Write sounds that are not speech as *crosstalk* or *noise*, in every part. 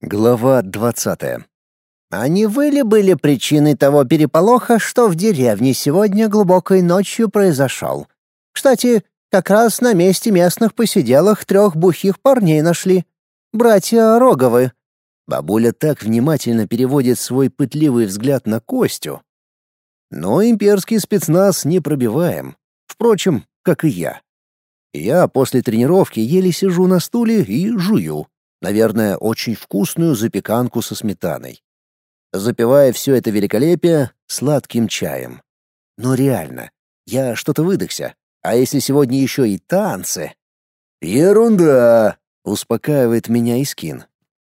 Глава двадцатая. «А не вы ли были причиной того переполоха, что в деревне сегодня глубокой ночью произошел? Кстати, как раз на месте местных посиделок трех бухих парней нашли. Братья Роговы». Бабуля так внимательно переводит свой пытливый взгляд на Костю. Но имперский спецназ не пробиваем. Впрочем, как и я. Я после тренировки еле сижу на стуле и жую. Наверное, очень вкусную запеканку со сметаной. Запивая все это великолепие сладким чаем. Но реально, я что-то выдохся. А если сегодня еще и танцы? Ерунда, успокаивает меня Искин.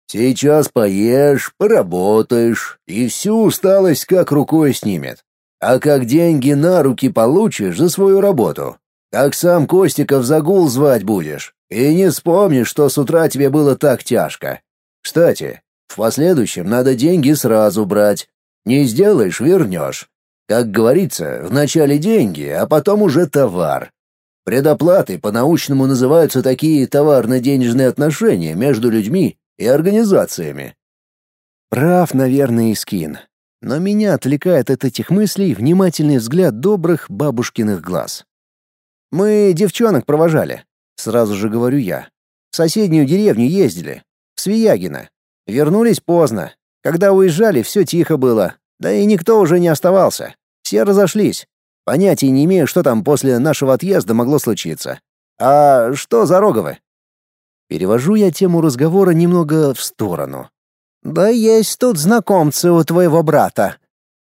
Сейчас поешь, поработаешь, и всю усталость как рукой снимет. А как деньги на руки получишь за свою работу, так сам Костиков загул звать будешь. И не вспомнишь, что с утра тебе было так тяжко. Кстати, в последующем надо деньги сразу брать. Не сделаешь — вернешь. Как говорится, вначале деньги, а потом уже товар. Предоплаты по-научному называются такие товарно-денежные отношения между людьми и организациями. Прав, наверное, Искин. Но меня отвлекает от этих мыслей внимательный взгляд добрых бабушкиных глаз. Мы девчонок провожали. Сразу же говорю я. В соседнюю деревню ездили. В Свиягино. Вернулись поздно. Когда уезжали, все тихо было. Да и никто уже не оставался. Все разошлись. Понятия не имею, что там после нашего отъезда могло случиться. А что за Роговы? Перевожу я тему разговора немного в сторону. Да есть тут знакомцы у твоего брата.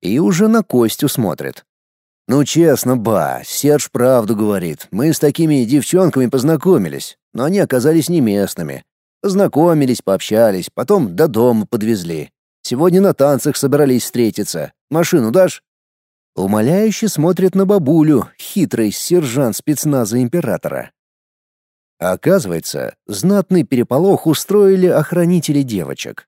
И уже на Костю смотрит. «Ну честно, ба, Серж правду говорит. Мы с такими девчонками познакомились, но они оказались не местными. Познакомились, пообщались, потом до дома подвезли. Сегодня на танцах собрались встретиться. Машину дашь?» Умоляюще смотрит на бабулю, хитрый сержант спецназа императора. Оказывается, знатный переполох устроили охранители девочек.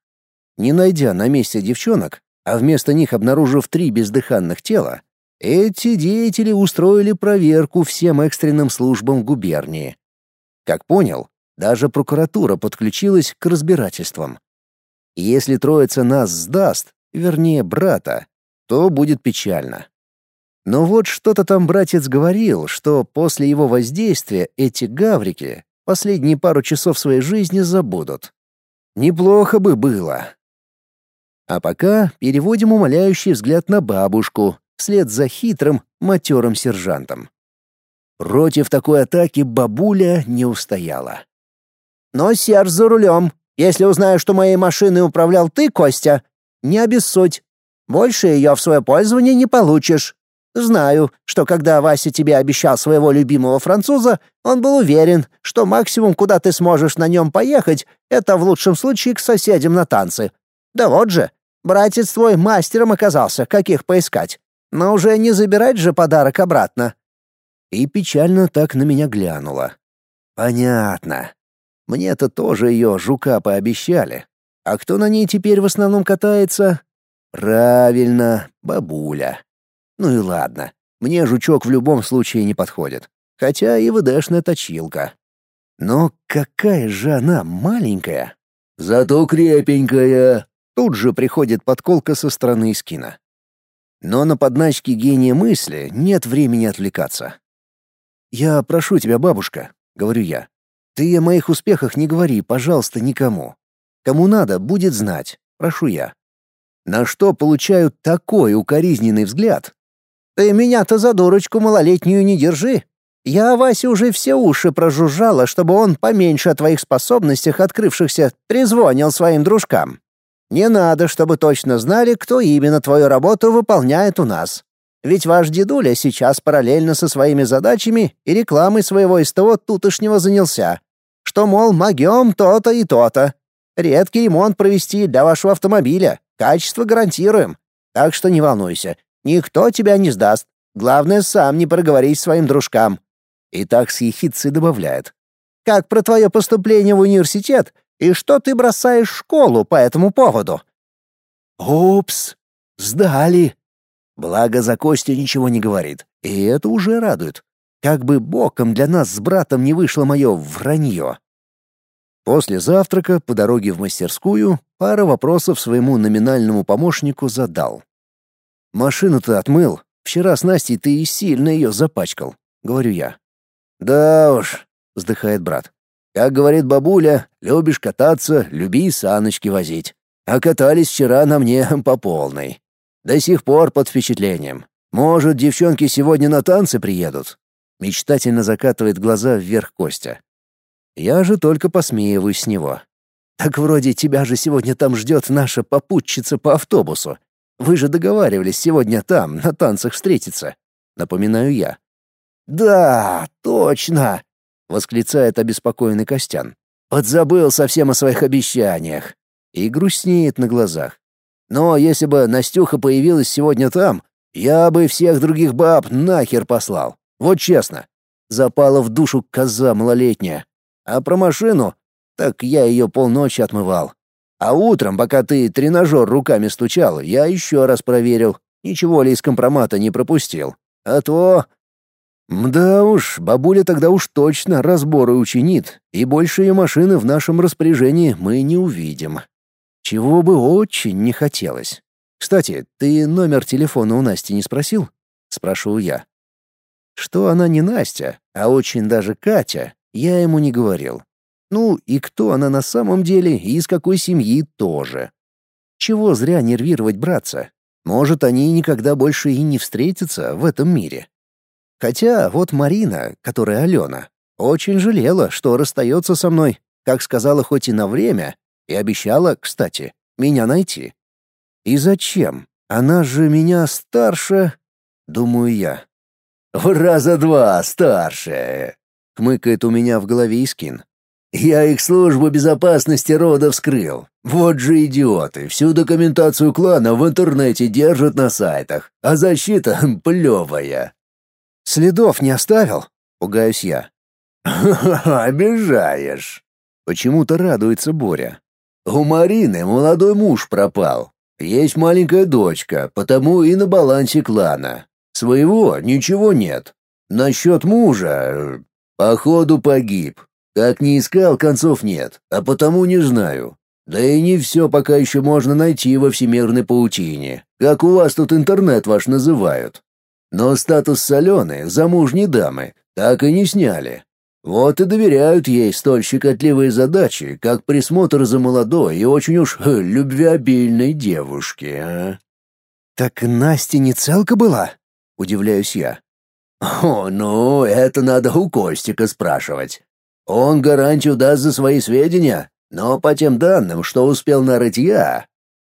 Не найдя на месте девчонок, а вместо них обнаружив три бездыханных тела, эти деятели устроили проверку всем экстренным службам губернии. Как понял, даже прокуратура подключилась к разбирательствам. Если троица нас сдаст, вернее, брата, то будет печально. Но вот что-то там братец говорил, что после его воздействия эти гаврики последние пару часов своей жизни забудут. Неплохо бы было. А пока переводим умоляющий взгляд на бабушку, вслед за хитрым, матерым сержантом. Против такой атаки бабуля не устояла. «Но Серж за рулем. Если узнаю, что моей машиной управлял ты, Костя, не обессудь. Больше ее в свое пользование не получишь. Знаю, что когда Вася тебе обещал своего любимого француза, он был уверен, что максимум, куда ты сможешь на нем поехать, это в лучшем случае к соседям на танцы. Да вот же, братец твой мастером оказался, каких поискать. Но уже не забирать же подарок обратно. И печально так на меня глянула. Понятно. Мне-то тоже ее жука пообещали. А кто на ней теперь в основном катается? Правильно, бабуля. Ну и ладно. Мне жучок в любом случае не подходит. Хотя и ВДшная точилка. Но какая же она маленькая. Зато крепенькая. Тут же приходит подколка со стороны скина. Но на подначке гения мысли нет времени отвлекаться. «Я прошу тебя, бабушка», — говорю я. «Ты о моих успехах не говори, пожалуйста, никому. Кому надо, будет знать, прошу я». На что получаю такой укоризненный взгляд. «Ты меня-то за дурочку малолетнюю не держи. Я Васе уже все уши прожужжала, чтобы он поменьше о твоих способностях, открывшихся, трезвонил своим дружкам. Не надо, чтобы точно знали, кто именно твою работу выполняет у нас. Ведь ваш дедуля сейчас параллельно со своими задачами и рекламой своего СТО тутошнего занялся. Что, мол, могем то-то и то-то. Редкий ремонт провести для вашего автомобиля. Качество гарантируем. Так что не волнуйся. Никто тебя не сдаст. Главное, сам не проговорись своим дружкам». И так с ехидцей добавляет. «Как про твое поступление в университет и что ты бросаешь школу по этому поводу?» «Упс, сдали!» Благо за Костю ничего не говорит, и это уже радует. Как бы боком для нас с братом не вышло мое вранье. После завтрака по дороге в мастерскую пара вопросов своему номинальному помощнику задал. «Машину ты отмыл. Вчера с Настей ты и сильно ее запачкал», — говорю я. «Да уж», — вздыхает брат. «Как говорит бабуля, любишь кататься, люби саночки возить. А катались вчера на мне *laughs* по полной. До сих пор под впечатлением. Может, девчонки сегодня на танцы приедут?» Мечтательно закатывает глаза вверх Костя. Я же только посмеиваюсь с него. Так вроде тебя же сегодня там ждет наша попутчица по автобусу. Вы же договаривались сегодня там, на танцах встретиться. Напоминаю я. «Да, точно!» — восклицает обеспокоенный Костян. «Подзабыл совсем о своих обещаниях!» И грустнеет на глазах. «Но если бы Настюха появилась сегодня там, я бы всех других баб нахер послал. Вот честно. Запала в душу коза малолетняя. А про машину? Так я ее полночи отмывал. А утром, пока ты тренажер руками стучал, я еще раз проверил. Ничего ли из компромата не пропустил. А то... Да уж, бабуля тогда уж точно разборы учинит, и больше ее машины в нашем распоряжении мы не увидим. Чего бы очень не хотелось. Кстати, ты номер телефона у Насти не спросил? Спрашиваю я. Что она не Настя, а очень даже Катя, я ему не говорил. Ну и кто она на самом деле и из какой семьи тоже. Чего зря нервировать братца? Может, они никогда больше и не встретятся в этом мире. Хотя вот Марина, которая Алена, очень жалела, что расстается со мной, как сказала хоть и на время, и обещала, кстати, меня найти. И зачем? Она же меня старше, думаю я. В раза два старше, хмыкает у меня в голове Искин. Я их службу безопасности рода вскрыл. Вот же идиоты, всю документацию клана в интернете держат на сайтах, а защита *laughs* плевая. Следов не оставил? Пугаюсь я. «Ха-ха, *laughs* обижаешь!» Почему-то радуется Боря. «У Марины молодой муж пропал. Есть маленькая дочка, потому и на балансе клана. Своего ничего нет. Насчет мужа... Походу погиб. Как не искал, концов нет, а потому не знаю. Да и не все пока еще можно найти во всемирной паутине, как у вас тут интернет ваш называют. Но статус соленой, замужней дамы, так и не сняли. Вот и доверяют ей столь щекотливые задачи, как присмотр за молодой и очень уж *laughs* любвеобильной девушки, а? Так Настя не целка была? Удивляюсь я. О, ну, это надо у Костика спрашивать. Он гарантию даст за свои сведения, но по тем данным, что успел нарыть я,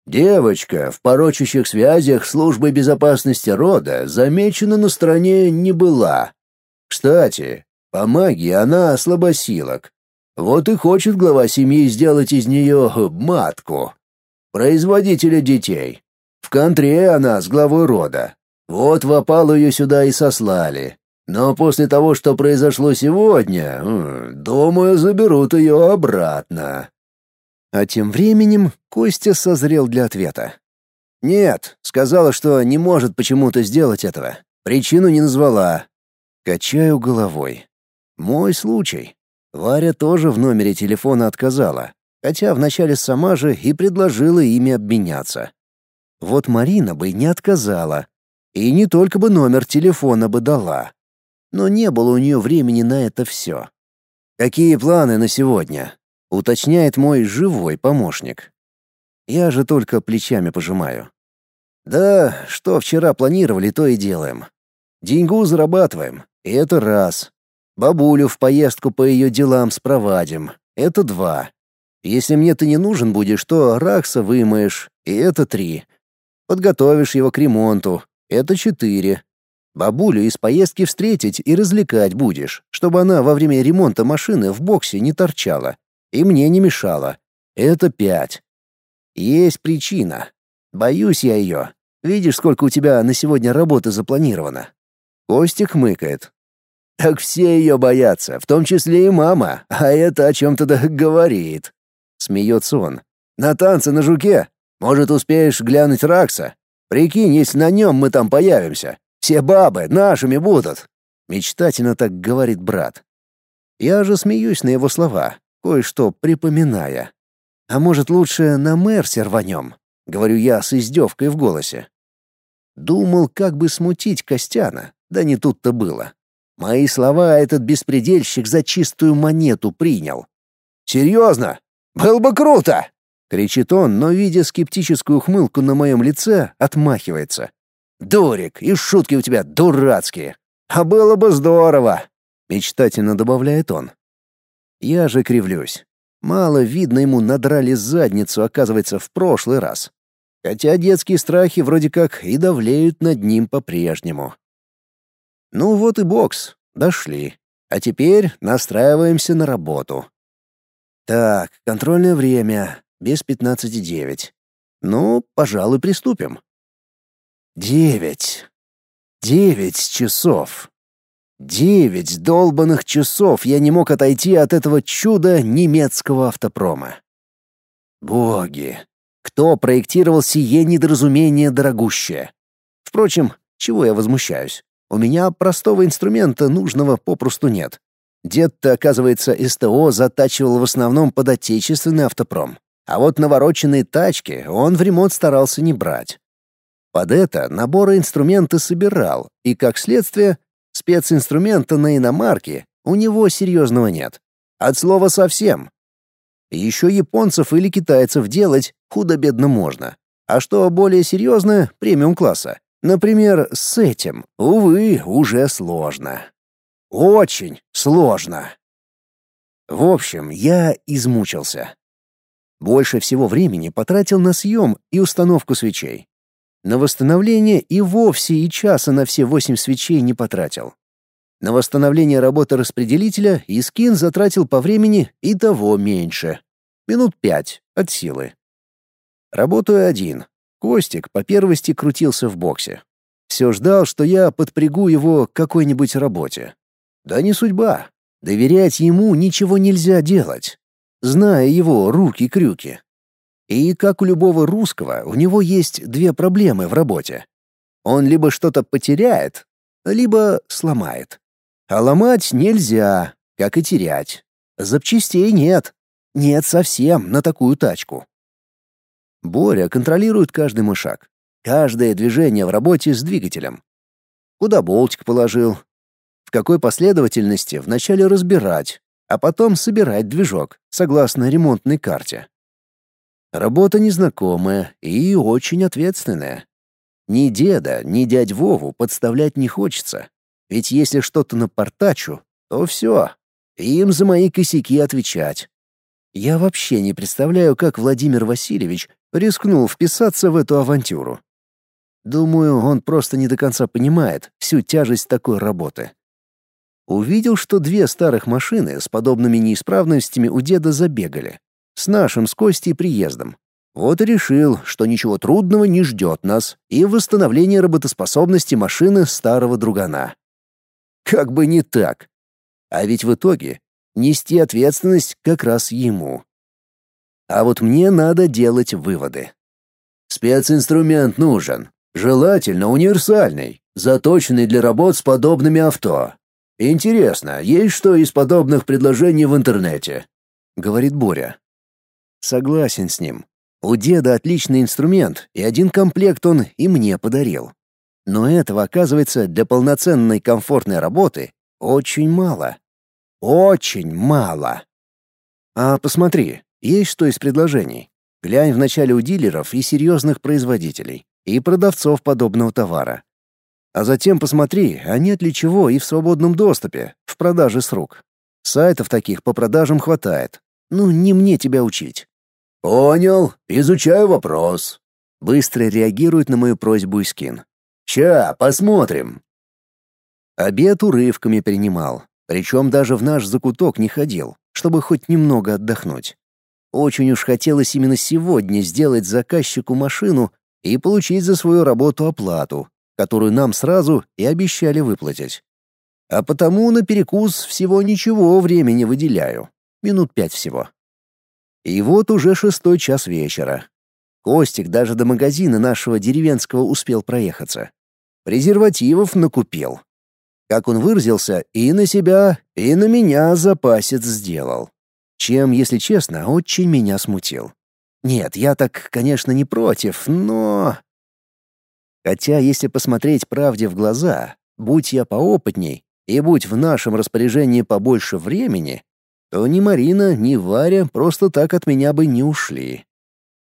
девочка в порочащих связях службы безопасности рода замечена на стороне не была. Кстати, по магии она слабосилок. Вот и хочет глава семьи сделать из нее матку. Производителя детей. В контре она с главой рода. Вот в опалу ее сюда и сослали. Но после того, что произошло сегодня, думаю, заберут ее обратно. А тем временем Костя созрел для ответа. Нет, сказала, что не может почему-то сделать этого. Причину не назвала. Качаю головой. Мой случай. Варя тоже в номере телефона отказала, хотя вначале сама же и предложила ими обменяться. Вот Марина бы не отказала, и не только бы номер телефона бы дала. Но не было у нее времени на это все. «Какие планы на сегодня?» — уточняет мой живой помощник. Я же только плечами пожимаю. «Да, что вчера планировали, то и делаем. Деньгу зарабатываем, и это раз. Бабулю в поездку по ее делам спровадим, это два. Если мне ты не нужен будешь, то Ракса вымоешь, и это три. Подготовишь его к ремонту, это четыре. Бабулю из поездки встретить и развлекать будешь, чтобы она во время ремонта машины в боксе не торчала и мне не мешала. Это пять. Есть причина. Боюсь я ее. Видишь, сколько у тебя на сегодня работы запланировано?» Костик хмыкает. «Так все ее боятся, в том числе и мама, а это о чем-то да говорит». Смеется он. «На танцы на жуке? Может, успеешь глянуть Ракса? Прикинь, если на нем мы там появимся. Все бабы нашими будут. Мечтательно так говорит брат. Я же смеюсь на его слова. Кое-что припоминая. «А может, лучше на Мерсе рванем?» — говорю я с издевкой в голосе. Думал, как бы смутить Костяна, да не тут-то было. Мои слова этот беспредельщик за чистую монету принял. «Серьезно? Было бы круто!» — кричит он, но, видя скептическую ухмылку на моем лице, отмахивается. «Дурик, и шутки у тебя дурацкие! А было бы здорово!» — мечтательно добавляет он. Я же кривлюсь. Мало видно ему надрали задницу, оказывается, в прошлый раз. Хотя детские страхи вроде как и давлеют над ним по-прежнему. Ну вот и бокс. Дошли. А теперь настраиваемся на работу. Так, контрольное время. Без пятнадцати девять. Ну, пожалуй, приступим. Девять. Девять часов. Девять долбанных часов я не мог отойти от этого чуда немецкого автопрома. Боги, кто проектировал сие недоразумение дорогущее? Впрочем, чего я возмущаюсь? У меня простого инструмента нужного попросту нет. Дед-то, оказывается, СТО затачивал в основном под отечественный автопром. А вот навороченные тачки он в ремонт старался не брать. Под это наборы инструмента собирал, и, как следствие, специнструмента на иномарке у него серьезного нет. От слова совсем. Еще японцев или китайцев делать худо-бедно можно. А что более серьезное, премиум-класса, Например, с этим, увы, уже сложно. Очень сложно. В общем, я измучился. Больше всего времени потратил на съем и установку свечей. На восстановление и вовсе и часа на все восемь свечей не потратил. На восстановление работы распределителя и скин затратил по времени и того меньше. Минут пять от силы. Работаю один, Костик по первости крутился в боксе. Все ждал, что я подпрягу его к какой-нибудь работе. Да не судьба. Доверять ему ничего нельзя делать, зная его руки-крюки. И, как у любого русского, у него есть две проблемы в работе. Он либо что-то потеряет, либо сломает. А ломать нельзя, как и терять. Запчастей нет. Нет совсем на такую тачку. Боря контролирует каждый мой шаг, каждое движение в работе с двигателем. Куда болтик положил, в какой последовательности вначале разбирать, а потом собирать движок, согласно ремонтной карте. Работа незнакомая и очень ответственная. Ни деда, ни дядь Вову подставлять не хочется. Ведь если что-то напортачу, то все, им за мои косяки отвечать. Я вообще не представляю, как Владимир Васильевич рискнул вписаться в эту авантюру. Думаю, он просто не до конца понимает всю тяжесть такой работы. Увидел, что две старых машины с подобными неисправностями у деда забегали. С нашим с Костей приездом. Вот и решил, что ничего трудного не ждет нас и восстановление работоспособности машины старого другана. Как бы не так. А ведь в итоге нести ответственность как раз ему. А вот мне надо делать выводы. Специнструмент нужен, желательно универсальный, заточенный для работ с подобными авто. Интересно, есть что из подобных предложений в интернете? говорит Боря. Согласен с ним. У деда отличный инструмент, и один комплект он и мне подарил. Но этого, оказывается, для полноценной комфортной работы очень мало. Очень мало. А посмотри, есть что из предложений. Глянь вначале у дилеров и серьезных производителей, и продавцов подобного товара. А затем посмотри, а нет ли чего и в свободном доступе, в продаже с рук. Сайтов таких по продажам хватает. Ну, не мне тебя учить. Понял, изучаю вопрос. Быстро реагирует на мою просьбу Искин. Ща, посмотрим. Обед урывками принимал, причем даже в наш закуток не ходил, чтобы хоть немного отдохнуть. Очень уж хотелось именно сегодня сделать заказчику машину и получить за свою работу оплату, которую нам сразу и обещали выплатить. А потому на перекус всего ничего времени выделяю. Минут пять всего. И вот уже шестой час вечера. Костик даже до магазина нашего деревенского успел проехаться. Презервативов накупил. Как он выразился, и на себя, и на меня запасец сделал. чем, если честно, очень меня смутил. Нет, я так, конечно, не против, но... Хотя, если посмотреть правде в глаза, будь я поопытней и будь в нашем распоряжении побольше времени, то ни Марина, ни Варя просто так от меня бы не ушли.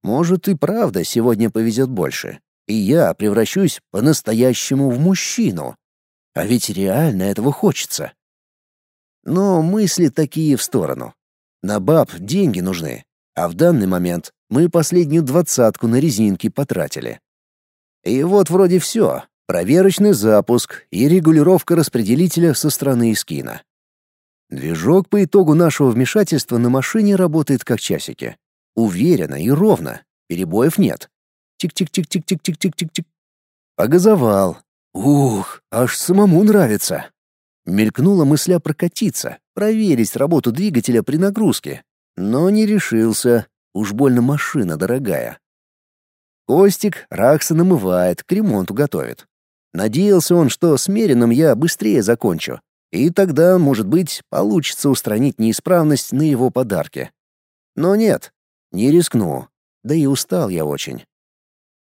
Может и правда сегодня повезет больше, и я превращусь по-настоящему в мужчину. А ведь реально этого хочется. Но мысли такие в сторону. На баб деньги нужны, а в данный момент мы последнюю двадцатку на резинки потратили. И вот вроде все. Проверочный запуск и регулировка распределителя со стороны Искина. Движок по итогу нашего вмешательства на машине работает как часики. Уверенно и ровно. Перебоев нет. Тик-тик-тик-тик-тик-тик-тик-тик. Погазовал. Ух, аж самому нравится. Мелькнула мысля прокатиться, проверить работу двигателя при нагрузке. Но не решился. Уж больно машина дорогая. Костик Ракса намывает, к ремонту готовит. Надеялся он, что с Мерином я быстрее закончу, и тогда, может быть, получится устранить неисправность на его подарке. Но нет, не рискну, да и устал я очень.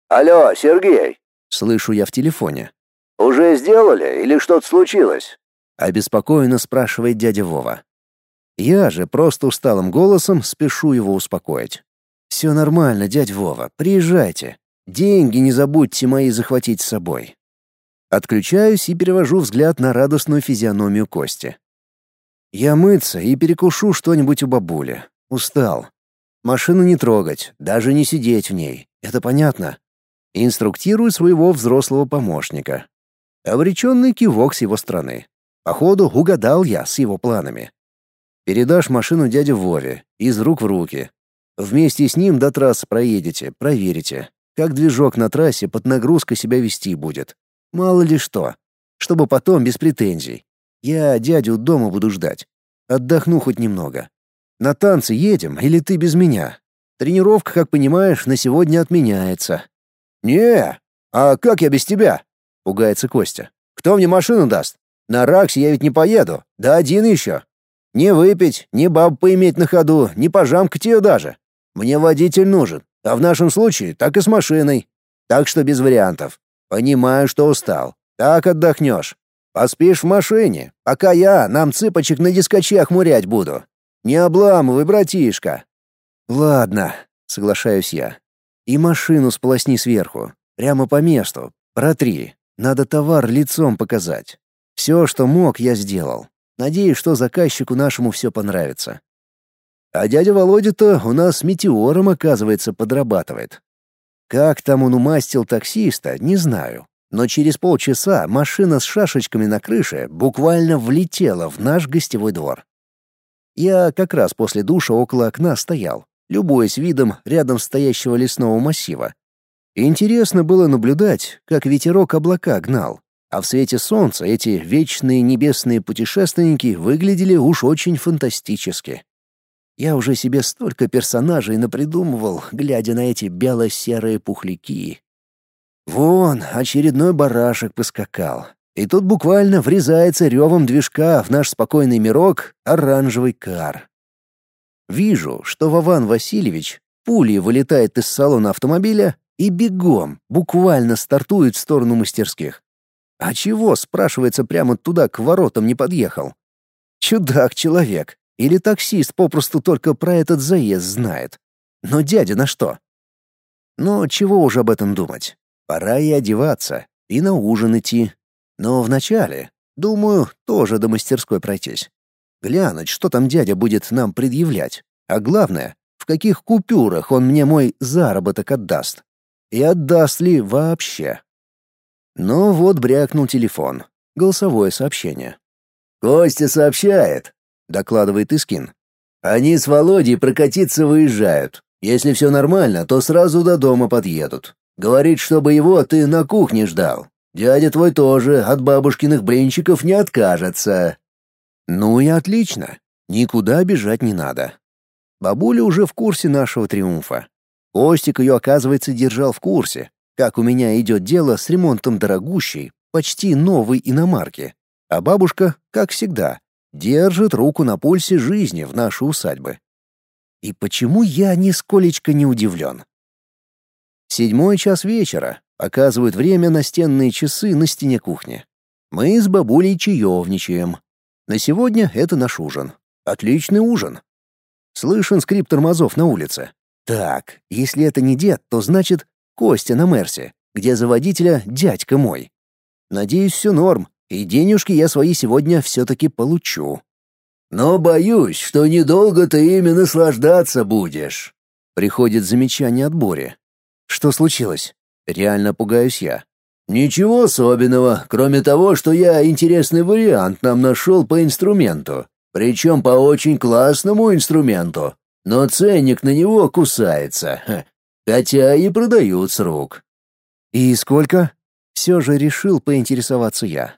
«Алло, Сергей!» — слышу я в телефоне. «Уже сделали или что-то случилось?» — обеспокоенно спрашивает дядя Вова. Я же просто усталым голосом спешу его успокоить. «Все нормально, дядь Вова, приезжайте. Деньги не забудьте мои захватить с собой». Отключаюсь и перевожу взгляд на радостную физиономию Кости. Я мыться и перекушу что-нибудь у бабули. Устал. Машину не трогать, даже не сидеть в ней. Это понятно. Инструктирую своего взрослого помощника. Обреченный кивок с его стороны. Походу, угадал я с его планами. Передашь машину дяде Вове, из рук в руки. Вместе с ним до трассы проедете, проверите, как движок на трассе под нагрузкой себя вести будет. Мало ли что. Чтобы потом без претензий. Я дядю дома буду ждать. Отдохну хоть немного. На танцы едем или ты без меня? Тренировка, как понимаешь, на сегодня отменяется. Не, а как я без тебя? Пугается Костя. Кто мне машину даст? На Раксе я ведь не поеду. Да один еще. Не выпить, ни баб поиметь на ходу, ни пожамкать ее даже. Мне водитель нужен, а в нашем случае так и с машиной. Так что без вариантов. Понимаю, что устал. Так отдохнешь. Поспишь в машине, пока я нам цыпочек на дискочах мурять буду. Не обламывай, братишка. Ладно, соглашаюсь я. И машину сполосни сверху, прямо по месту. Протри. Надо товар лицом показать. Все, что мог, я сделал. Надеюсь, что заказчику нашему все понравится. А дядя Володя-то у нас метеором, оказывается, подрабатывает. Как там он умастил таксиста, не знаю. Но через полчаса машина с шашечками на крыше буквально влетела в наш гостевой двор. Я как раз после душа около окна стоял, любуясь видом рядом стоящего лесного массива. Интересно было наблюдать, как ветерок облака гнал, а в свете солнца эти вечные небесные путешественники выглядели уж очень фантастически. Я уже себе столько персонажей напридумывал, глядя на эти бело-серые пухляки. Вон, очередной барашек поскакал. И тут буквально врезается ревом движка в наш спокойный мирок оранжевый кар. Вижу, что Вован Васильевич пулей вылетает из салона автомобиля и бегом, буквально стартует в сторону мастерских. А чего, спрашивается, прямо туда к воротам не подъехал? Чудак-человек. Или таксист попросту только про этот заезд знает. Но дядя на что? Но чего уже об этом думать? Пора и одеваться, и на ужин идти. Но вначале, думаю, тоже до мастерской пройтись. Глянуть, что там дядя будет нам предъявлять. А главное, в каких купюрах он мне мой заработок отдаст. И отдаст ли вообще. Но вот брякнул телефон. Голосовое сообщение. «Костя сообщает», — докладывает Искин. «Они с Володей прокатиться выезжают. Если все нормально, то сразу до дома подъедут. Говорит, чтобы его ты на кухне ждал. Дядя твой тоже от бабушкиных блинчиков не откажется». «Ну и отлично. Никуда бежать не надо. Бабуля уже в курсе нашего триумфа. Костик ее, оказывается, держал в курсе, как у меня идет дело с ремонтом дорогущей, почти новой иномарки. А бабушка, как всегда, держит руку на пульсе жизни в нашей усадьбе. И почему я нисколечко не удивлен? Седьмой час вечера. Показывают время настенные часы на стене кухни. Мы с бабулей чаевничаем. На сегодня это наш ужин. Отличный ужин. Слышен скрип тормозов на улице. Так, если это не дед, то значит Костя на Мерсе, где за водителя дядька мой. Надеюсь, все норм, и денежки я свои сегодня все-таки получу. Но боюсь, что недолго ты ими наслаждаться будешь. Приходит замечание от Бори. Что случилось? Реально пугаюсь я. Ничего особенного, кроме того, что я интересный вариант нам нашел по инструменту. Причем по очень классному инструменту. Но ценник на него кусается. Хотя и продают с рук. И сколько? Все же решил поинтересоваться я.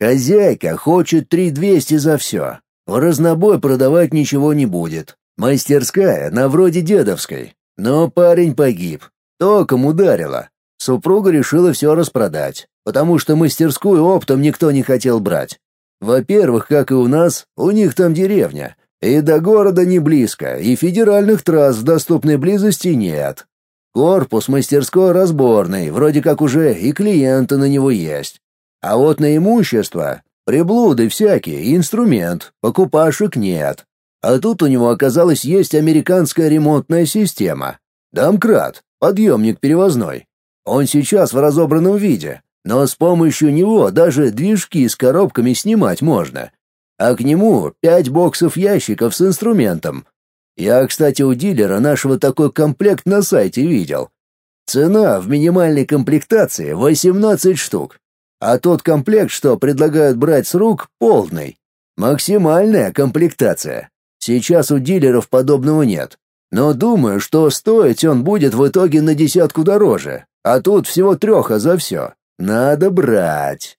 Хозяйка хочет три двести за все. В разнобой продавать ничего не будет. Мастерская на вроде дедовской. Но парень погиб. Током ударило. Супруга решила все распродать, потому что мастерскую оптом никто не хотел брать. Во-первых, как и у нас, у них там деревня, и до города не близко, и федеральных трасс в доступной близости нет. Корпус мастерской разборный, вроде как уже и клиенты на него есть. А вот на имущество, приблуды всякие, инструмент, покупашек нет. А тут у него оказалось есть американская ремонтная система. Домкрат, подъемник перевозной. Он сейчас в разобранном виде, но с помощью него даже движки с коробками снимать можно. А к нему пять боксов ящиков с инструментом. Я, кстати, у дилера нашего такой комплект на сайте видел. Цена в минимальной комплектации 18 штук. А тот комплект, что предлагают брать с рук, полный. Максимальная комплектация. Сейчас у дилеров подобного нет. Но думаю, что стоить он будет в итоге на десятку дороже. А тут всего треха за все. Надо брать.